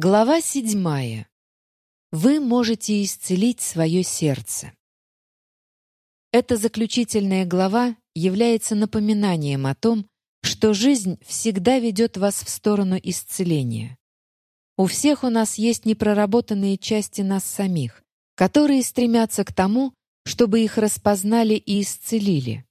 Глава седьмая. Вы можете исцелить свое сердце. Эта заключительная глава является напоминанием о том, что жизнь всегда ведет вас в сторону исцеления. У всех у нас есть непроработанные части нас самих, которые стремятся к тому, чтобы их распознали и исцелили.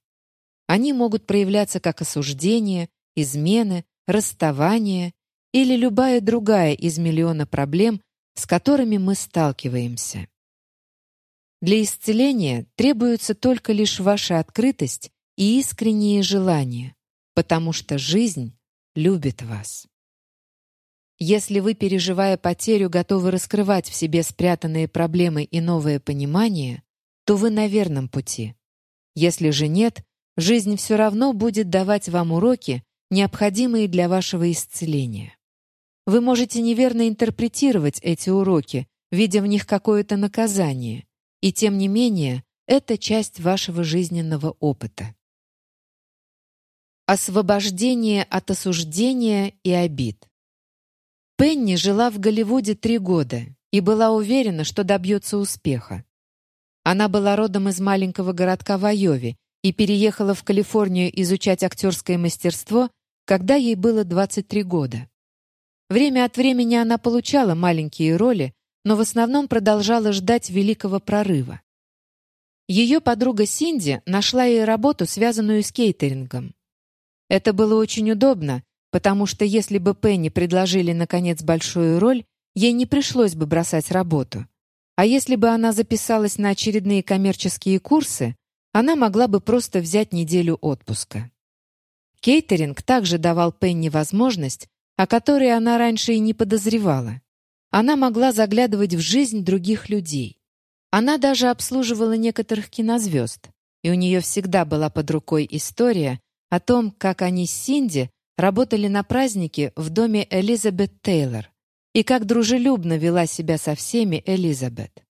Они могут проявляться как осуждение, измены, расставание или любая другая из миллиона проблем, с которыми мы сталкиваемся. Для исцеления требуется только лишь ваша открытость и искренние желания, потому что жизнь любит вас. Если вы, переживая потерю, готовы раскрывать в себе спрятанные проблемы и новое понимание, то вы на верном пути. Если же нет, жизнь все равно будет давать вам уроки, необходимые для вашего исцеления. Вы можете неверно интерпретировать эти уроки, видя в них какое-то наказание, и тем не менее это часть вашего жизненного опыта. Освобождение от осуждения и обид. Пенни жила в Голливуде три года и была уверена, что добьется успеха. Она была родом из маленького городка в Айове и переехала в Калифорнию изучать актерское мастерство, когда ей было 23 года. Время от времени она получала маленькие роли, но в основном продолжала ждать великого прорыва. Ее подруга Синди нашла ей работу, связанную с кейтерингом. Это было очень удобно, потому что если бы Пенни предложили, наконец, большую роль, ей не пришлось бы бросать работу. А если бы она записалась на очередные коммерческие курсы, она могла бы просто взять неделю отпуска. Кейтеринг также давал Пенни возможность о которой она раньше и не подозревала. Она могла заглядывать в жизнь других людей. Она даже обслуживала некоторых кинозвезд, и у нее всегда была под рукой история о том, как они с Синди работали на празднике в доме Элизабет Тейлор и как дружелюбно вела себя со всеми Элизабет.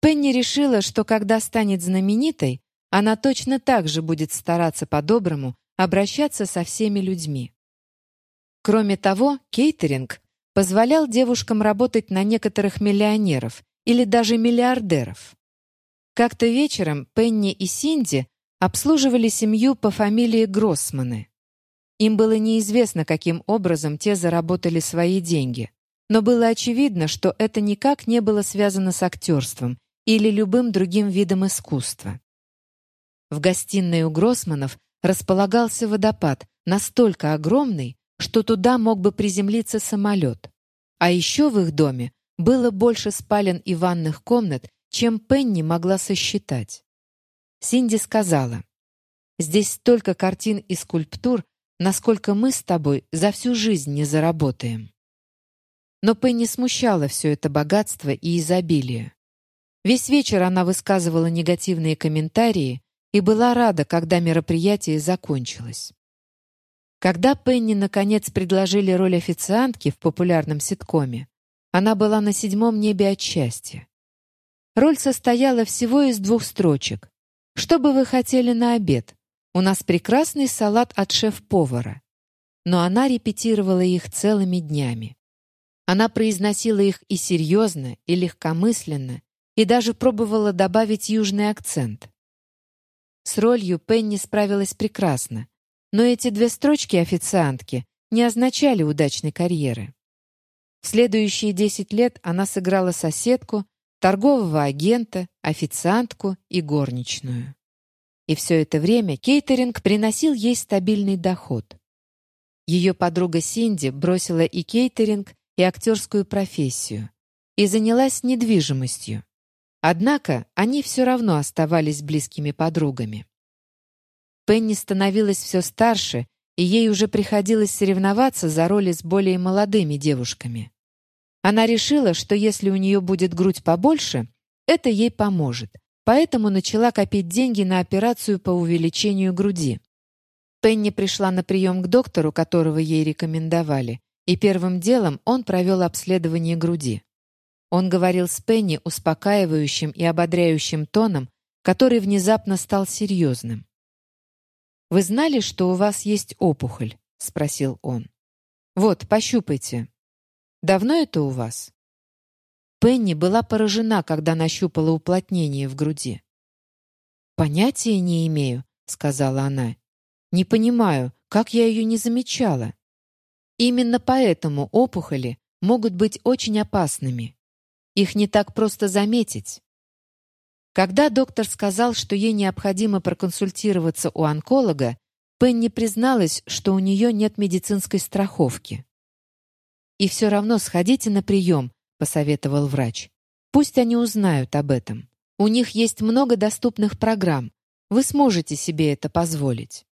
Пенни решила, что когда станет знаменитой, она точно так же будет стараться по-доброму обращаться со всеми людьми. Кроме того, кейтеринг позволял девушкам работать на некоторых миллионеров или даже миллиардеров. Как-то вечером Пенни и Синди обслуживали семью по фамилии Гроссманы. Им было неизвестно, каким образом те заработали свои деньги, но было очевидно, что это никак не было связано с актерством или любым другим видом искусства. В гостиной у Гроссманов располагался водопад, настолько огромный, что туда мог бы приземлиться самолет. А еще в их доме было больше спален и ванных комнат, чем Пенни могла сосчитать. Синди сказала, «Здесь столько картин и скульптур, насколько мы с тобой за всю жизнь не заработаем». Но Пенни смущало все это богатство и изобилие. Весь вечер она высказывала негативные комментарии и была рада, когда мероприятие закончилось. Когда Пенни наконец предложили роль официантки в популярном ситкоме, она была на седьмом небе от счастья. Роль состояла всего из двух строчек. «Что бы вы хотели на обед? У нас прекрасный салат от шеф-повара». Но она репетировала их целыми днями. Она произносила их и серьезно, и легкомысленно, и даже пробовала добавить южный акцент. С ролью Пенни справилась прекрасно, но эти две строчки официантки не означали удачной карьеры. В следующие 10 лет она сыграла соседку, торгового агента, официантку и горничную. И все это время кейтеринг приносил ей стабильный доход. Ее подруга Синди бросила и кейтеринг, и актерскую профессию и занялась недвижимостью. Однако они все равно оставались близкими подругами. Пенни становилась все старше, и ей уже приходилось соревноваться за роли с более молодыми девушками. Она решила, что если у нее будет грудь побольше, это ей поможет, поэтому начала копить деньги на операцию по увеличению груди. Пенни пришла на прием к доктору, которого ей рекомендовали, и первым делом он провел обследование груди. Он говорил с Пенни успокаивающим и ободряющим тоном, который внезапно стал серьезным. «Вы знали, что у вас есть опухоль?» — спросил он. «Вот, пощупайте». Давно это у вас?» Пенни была поражена, когда нащупала уплотнение в груди. «Понятия не имею», — сказала она. «Не понимаю, как я ее не замечала. Именно поэтому опухоли могут быть очень опасными. Их не так просто заметить. Когда доктор сказал, что ей необходимо проконсультироваться у онколога, Пенни призналась, что у нее нет медицинской страховки. «И все равно сходите на прием», — посоветовал врач. «Пусть они узнают об этом. У них есть много доступных программ. Вы сможете себе это позволить».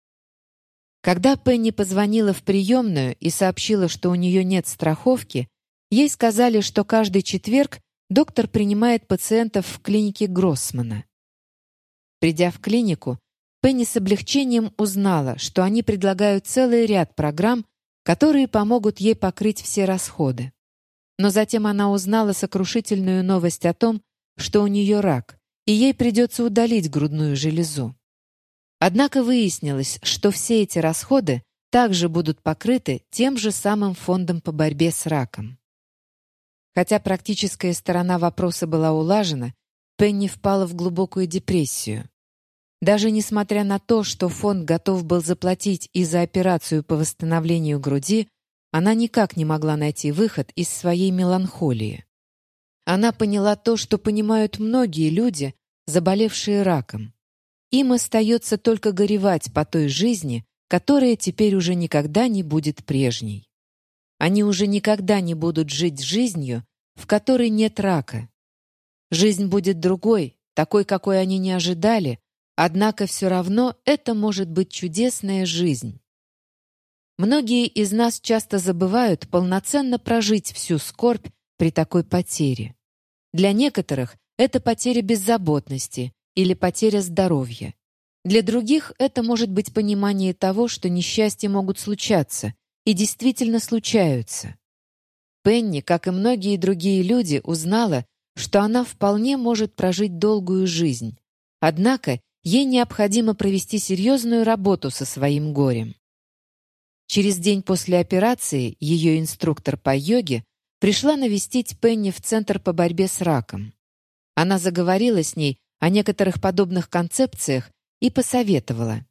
Когда Пенни позвонила в приемную и сообщила, что у нее нет страховки, ей сказали, что каждый четверг доктор принимает пациентов в клинике Гроссмана. Придя в клинику, Пенни с облегчением узнала, что они предлагают целый ряд программ, которые помогут ей покрыть все расходы. Но затем она узнала сокрушительную новость о том, что у нее рак, и ей придется удалить грудную железу. Однако выяснилось, что все эти расходы также будут покрыты тем же самым фондом по борьбе с раком. Хотя практическая сторона вопроса была улажена, Пенни впала в глубокую депрессию. Даже несмотря на то, что фонд готов был заплатить и за операцию по восстановлению груди, она никак не могла найти выход из своей меланхолии. Она поняла то, что понимают многие люди, заболевшие раком. Им остается только горевать по той жизни, которая теперь уже никогда не будет прежней. Они уже никогда не будут жить жизнью, в которой нет рака. Жизнь будет другой, такой, какой они не ожидали, однако все равно это может быть чудесная жизнь. Многие из нас часто забывают полноценно прожить всю скорбь при такой потере. Для некоторых это потеря беззаботности или потеря здоровья. Для других это может быть понимание того, что несчастья могут случаться, и действительно случаются. Пенни, как и многие другие люди, узнала, что она вполне может прожить долгую жизнь. Однако ей необходимо провести серьезную работу со своим горем. Через день после операции ее инструктор по йоге пришла навестить Пенни в Центр по борьбе с раком. Она заговорила с ней о некоторых подобных концепциях и посоветовала.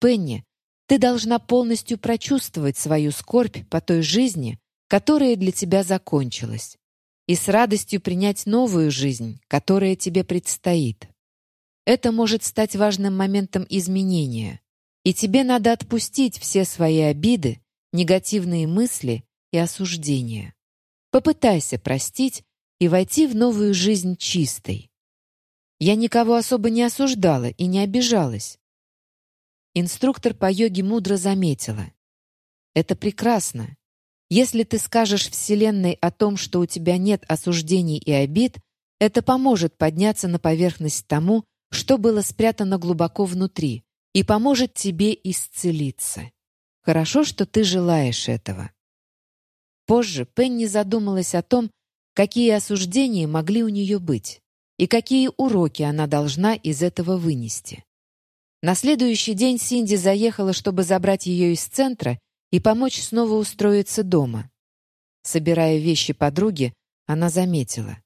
«Пенни, ты должна полностью прочувствовать свою скорбь по той жизни, которая для тебя закончилась, и с радостью принять новую жизнь, которая тебе предстоит. Это может стать важным моментом изменения, и тебе надо отпустить все свои обиды, негативные мысли и осуждения. Попытайся простить и войти в новую жизнь чистой. Я никого особо не осуждала и не обижалась. Инструктор по йоге мудро заметила. Это прекрасно. Если ты скажешь Вселенной о том, что у тебя нет осуждений и обид, это поможет подняться на поверхность тому, что было спрятано глубоко внутри, и поможет тебе исцелиться. Хорошо, что ты желаешь этого. Позже Пенни задумалась о том, какие осуждения могли у нее быть и какие уроки она должна из этого вынести. На следующий день Синди заехала, чтобы забрать ее из центра и помочь снова устроиться дома. Собирая вещи подруги, она заметила.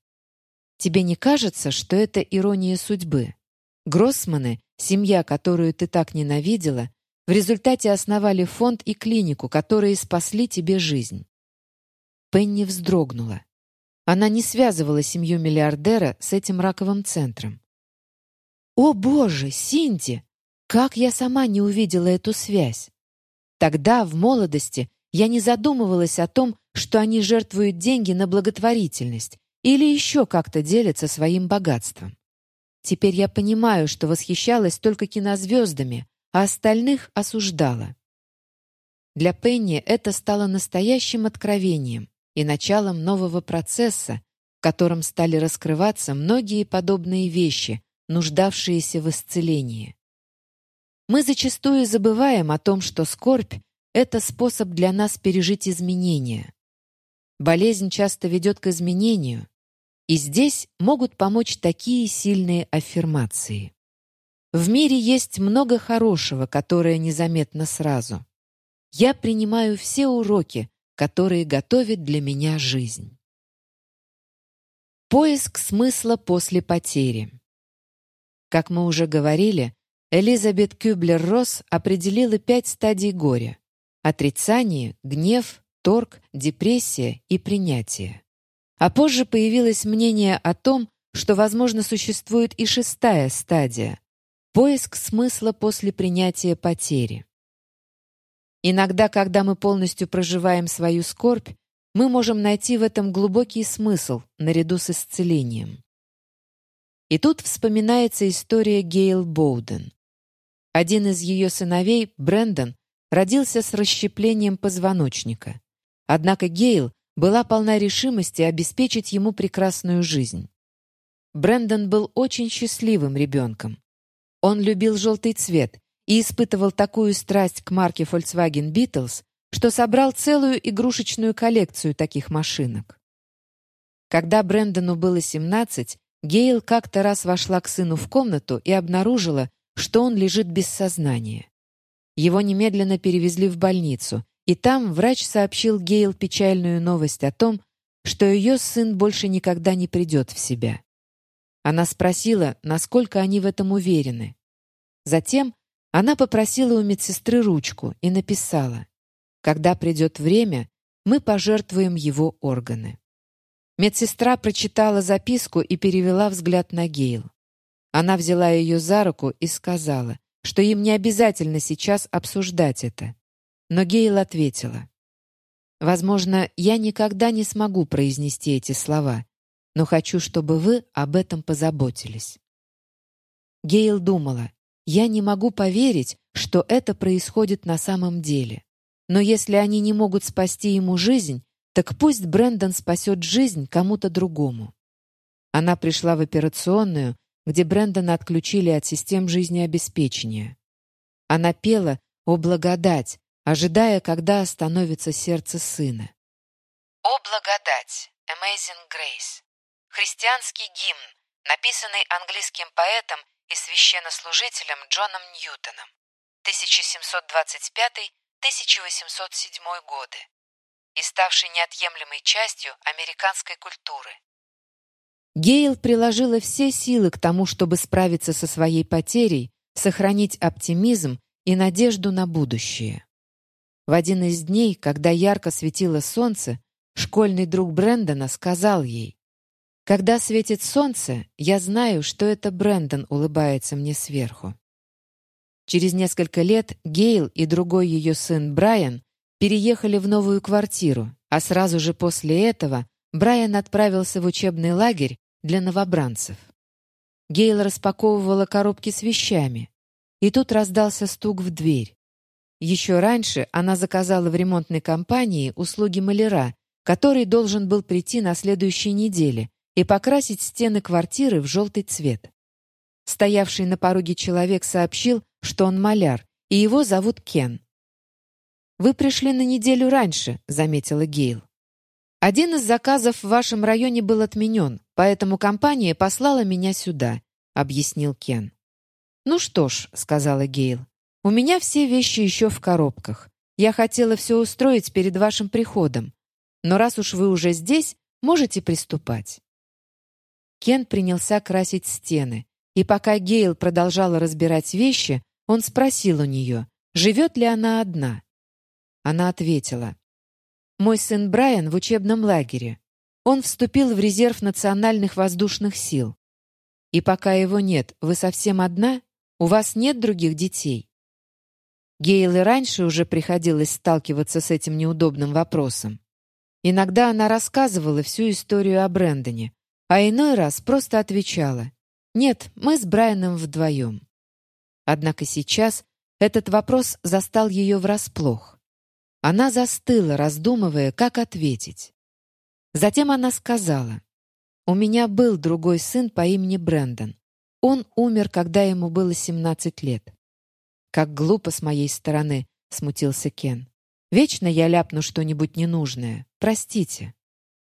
«Тебе не кажется, что это ирония судьбы? Гроссманы, семья, которую ты так ненавидела, в результате основали фонд и клинику, которые спасли тебе жизнь». Пенни вздрогнула. Она не связывала семью миллиардера с этим раковым центром. «О, Боже, Синди! Как я сама не увидела эту связь? Тогда, в молодости, я не задумывалась о том, что они жертвуют деньги на благотворительность или еще как-то делятся своим богатством. Теперь я понимаю, что восхищалась только кинозвездами, а остальных осуждала. Для Пенни это стало настоящим откровением и началом нового процесса, в котором стали раскрываться многие подобные вещи, нуждавшиеся в исцелении. Мы зачастую забываем о том, что скорбь — это способ для нас пережить изменения. Болезнь часто ведет к изменению, и здесь могут помочь такие сильные аффирмации. В мире есть много хорошего, которое незаметно сразу. Я принимаю все уроки, которые готовит для меня жизнь. Поиск смысла после потери. Как мы уже говорили, Элизабет Кюблер-Росс определила пять стадий горя — отрицание, гнев, торг, депрессия и принятие. А позже появилось мнение о том, что, возможно, существует и шестая стадия — поиск смысла после принятия потери. Иногда, когда мы полностью проживаем свою скорбь, мы можем найти в этом глубокий смысл наряду с исцелением. И тут вспоминается история Гейл Боуден. Один из ее сыновей, Брэндон, родился с расщеплением позвоночника. Однако Гейл была полна решимости обеспечить ему прекрасную жизнь. Брэндон был очень счастливым ребенком. Он любил желтый цвет и испытывал такую страсть к марке Volkswagen Beatles, что собрал целую игрушечную коллекцию таких машинок. Когда Брэндону было 17, Гейл как-то раз вошла к сыну в комнату и обнаружила, что он лежит без сознания. Его немедленно перевезли в больницу, и там врач сообщил Гейл печальную новость о том, что ее сын больше никогда не придет в себя. Она спросила, насколько они в этом уверены. Затем она попросила у медсестры ручку и написала «Когда придет время, мы пожертвуем его органы». Медсестра прочитала записку и перевела взгляд на Гейл. Она взяла ее за руку и сказала, что им не обязательно сейчас обсуждать это. Но Гейл ответила. «Возможно, я никогда не смогу произнести эти слова, но хочу, чтобы вы об этом позаботились». Гейл думала, «Я не могу поверить, что это происходит на самом деле. Но если они не могут спасти ему жизнь, так пусть Брэндон спасет жизнь кому-то другому». Она пришла в операционную, где Брэндона отключили от систем жизнеобеспечения. Она пела «О благодать», ожидая, когда остановится сердце сына. «О благодать» Amazing Grace христианский гимн, написанный английским поэтом и священнослужителем Джоном Ньютоном 1725-1807 годы и ставший неотъемлемой частью американской культуры. Гейл приложила все силы к тому, чтобы справиться со своей потерей, сохранить оптимизм и надежду на будущее. В один из дней, когда ярко светило солнце, школьный друг Брэндона сказал ей, «Когда светит солнце, я знаю, что это Брэндон улыбается мне сверху». Через несколько лет Гейл и другой ее сын Брайан переехали в новую квартиру, а сразу же после этого Брайан отправился в учебный лагерь для новобранцев. Гейл распаковывала коробки с вещами, и тут раздался стук в дверь. Еще раньше она заказала в ремонтной компании услуги маляра, который должен был прийти на следующей неделе и покрасить стены квартиры в желтый цвет. Стоявший на пороге человек сообщил, что он маляр, и его зовут Кен. «Вы пришли на неделю раньше», — заметила Гейл. «Один из заказов в вашем районе был отменен, поэтому компания послала меня сюда», — объяснил Кен. «Ну что ж», — сказала Гейл, у меня все вещи еще в коробках. Я хотела все устроить перед вашим приходом. Но раз уж вы уже здесь, можете приступать». Кен принялся красить стены, и пока Гейл продолжала разбирать вещи, он спросил у нее, живет ли она одна. Она ответила, «Мой сын Брайан в учебном лагере. Он вступил в резерв национальных воздушных сил. И пока его нет, вы совсем одна? У вас нет других детей?» Гейл и раньше уже приходилось сталкиваться с этим неудобным вопросом. Иногда она рассказывала всю историю о Брэндоне, а иной раз просто отвечала «Нет, мы с Брайаном вдвоем». Однако сейчас этот вопрос застал ее врасплох. Она застыла, раздумывая, как ответить. Затем она сказала «У меня был другой сын по имени Брэндон. Он умер, когда ему было 17 лет. «Как глупо с моей стороны», — смутился Кен. «Вечно я ляпну что-нибудь ненужное. Простите».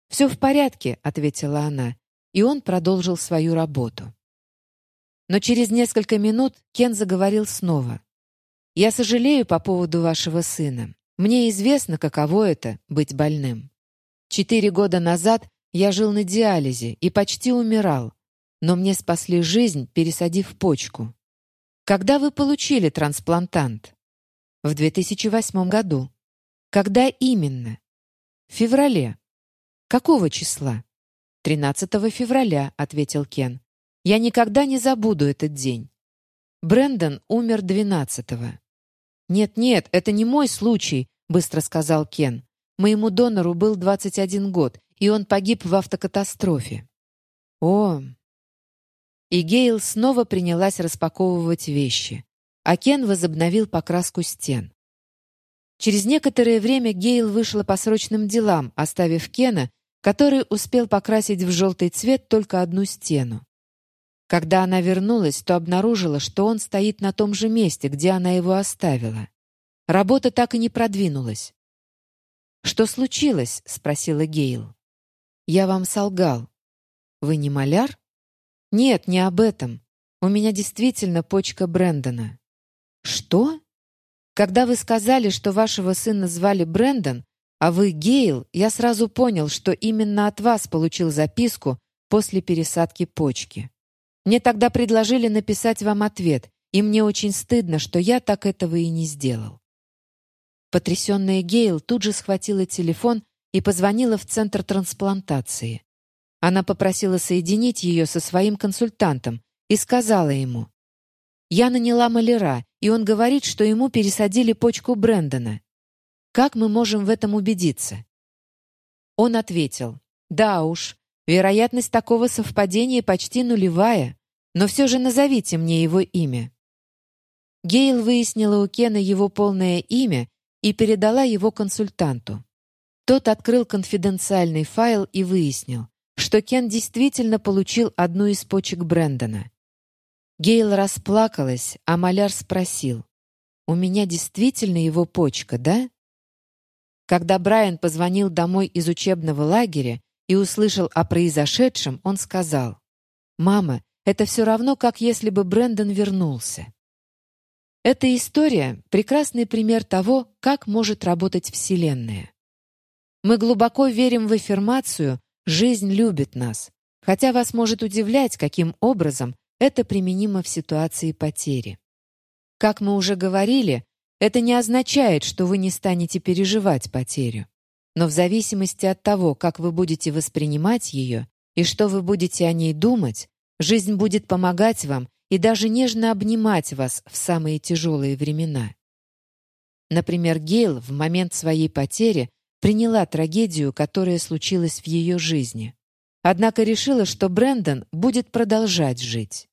«Все в порядке», — ответила она, и он продолжил свою работу. Но через несколько минут Кен заговорил снова. «Я сожалею по поводу вашего сына. Мне известно, каково это — быть больным. Четыре года назад я жил на диализе и почти умирал, но мне спасли жизнь, пересадив почку. Когда вы получили трансплантант? В 2008 году. Когда именно? В феврале. Какого числа? 13 февраля, ответил Кен. Я никогда не забуду этот день. Брэндон умер 12-го. «Нет-нет, это не мой случай», — быстро сказал Кен. «Моему донору был 21 год, и он погиб в автокатастрофе». «О, и Гейл снова принялась распаковывать вещи, а Кен возобновил покраску стен. Через некоторое время Гейл вышла по срочным делам, оставив Кена, который успел покрасить в желтый цвет только одну стену. Когда она вернулась, то обнаружила, что он стоит на том же месте, где она его оставила. Работа так и не продвинулась. «Что случилось?» — спросила Гейл. «Я вам солгал. Вы не маляр?» «Нет, не об этом. У меня действительно почка Брэндона». «Что?» «Когда вы сказали, что вашего сына звали Брэндон, а вы Гейл, я сразу понял, что именно от вас получил записку после пересадки почки. Мне тогда предложили написать вам ответ, и мне очень стыдно, что я так этого и не сделал». Потрясенная Гейл тут же схватила телефон и позвонила в центр трансплантации. Она попросила соединить ее со своим консультантом и сказала ему, «Я наняла маляра, и он говорит, что ему пересадили почку Брэндона. Как мы можем в этом убедиться?» Он ответил, «Да уж, вероятность такого совпадения почти нулевая, но все же назовите мне его имя». Гейл выяснила у Кена его полное имя и передала его консультанту. Тот открыл конфиденциальный файл и выяснил, что Кен действительно получил одну из почек Брэндона. Гейл расплакалась, а маляр спросил, «У меня действительно его почка, да?» Когда Брайан позвонил домой из учебного лагеря и услышал о произошедшем, он сказал, «Мама, это все равно, как если бы Брэндон вернулся». Эта история — прекрасный пример того, как может работать Вселенная. Мы глубоко верим в аффирмацию, Жизнь любит нас, хотя вас может удивлять, каким образом это применимо в ситуации потери. Как мы уже говорили, это не означает, что вы не станете переживать потерю. Но в зависимости от того, как вы будете воспринимать ее и что вы будете о ней думать, жизнь будет помогать вам и даже нежно обнимать вас в самые тяжелые времена. Например, Гейл в момент своей потери приняла трагедию, которая случилась в ее жизни. Однако решила, что Брэндон будет продолжать жить.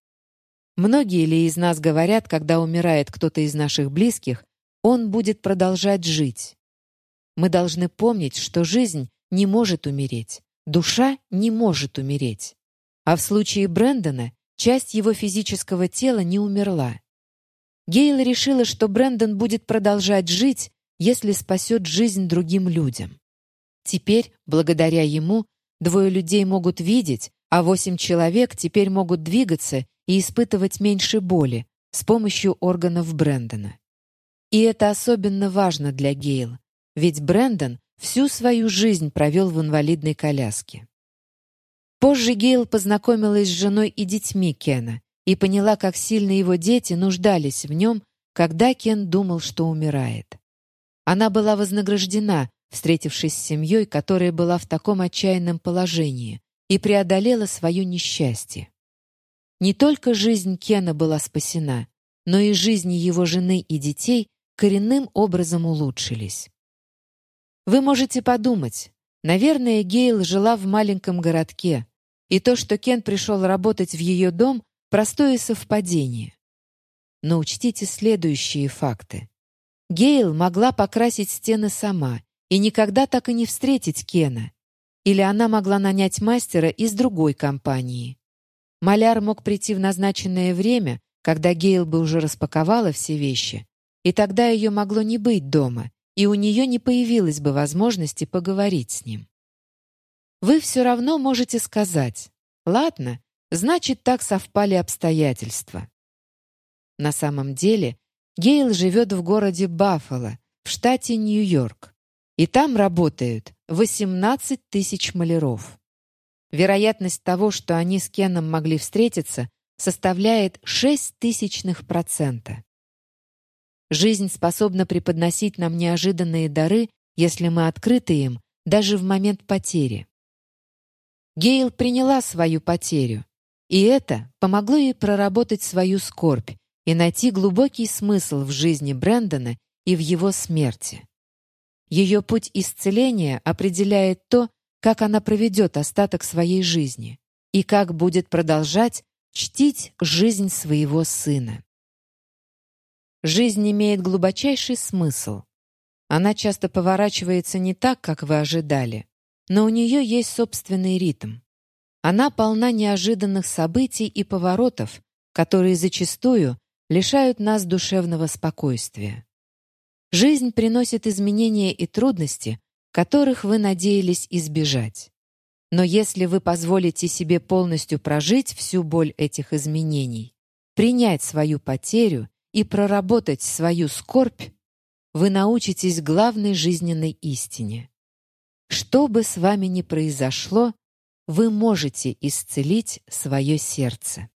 Многие ли из нас говорят, когда умирает кто-то из наших близких, он будет продолжать жить? Мы должны помнить, что жизнь не может умереть, душа не может умереть. А в случае Брэндона часть его физического тела не умерла. Гейл решила, что Брэндон будет продолжать жить, если спасет жизнь другим людям. Теперь, благодаря ему, двое людей могут видеть, а восемь человек теперь могут двигаться и испытывать меньше боли с помощью органов Брэндона. И это особенно важно для Гейл, ведь Брэндон всю свою жизнь провел в инвалидной коляске. Позже Гейл познакомилась с женой и детьми Кена и поняла, как сильно его дети нуждались в нем, когда Кен думал, что умирает. Она была вознаграждена, встретившись с семьей, которая была в таком отчаянном положении, и преодолела свое несчастье. Не только жизнь Кена была спасена, но и жизни его жены и детей коренным образом улучшились. Вы можете подумать, наверное, Гейл жила в маленьком городке, и то, что Кен пришел работать в ее дом, простое совпадение. Но учтите следующие факты. Гейл могла покрасить стены сама и никогда так и не встретить Кена. Или она могла нанять мастера из другой компании. Маляр мог прийти в назначенное время, когда Гейл бы уже распаковала все вещи, и тогда ее могло не быть дома, и у нее не появилось бы возможности поговорить с ним. Вы все равно можете сказать «Ладно, значит, так совпали обстоятельства». На самом деле Гейл живет в городе Баффало, в штате Нью-Йорк, и там работают 18 тысяч маляров. Вероятность того, что они с Кеном могли встретиться, составляет 6 тысячных процента. Жизнь способна преподносить нам неожиданные дары, если мы открыты им, даже в момент потери. Гейл приняла свою потерю, и это помогло ей проработать свою скорбь и найти глубокий смысл в жизни Брэндона и в его смерти. Ее путь исцеления определяет то, как она проведет остаток своей жизни и как будет продолжать чтить жизнь своего сына. Жизнь имеет глубочайший смысл. Она часто поворачивается не так, как вы ожидали, но у нее есть собственный ритм. Она полна неожиданных событий и поворотов, которые зачастую лишают нас душевного спокойствия. Жизнь приносит изменения и трудности, которых вы надеялись избежать. Но если вы позволите себе полностью прожить всю боль этих изменений, принять свою потерю и проработать свою скорбь, вы научитесь главной жизненной истине. Что бы с вами ни произошло, вы можете исцелить свое сердце.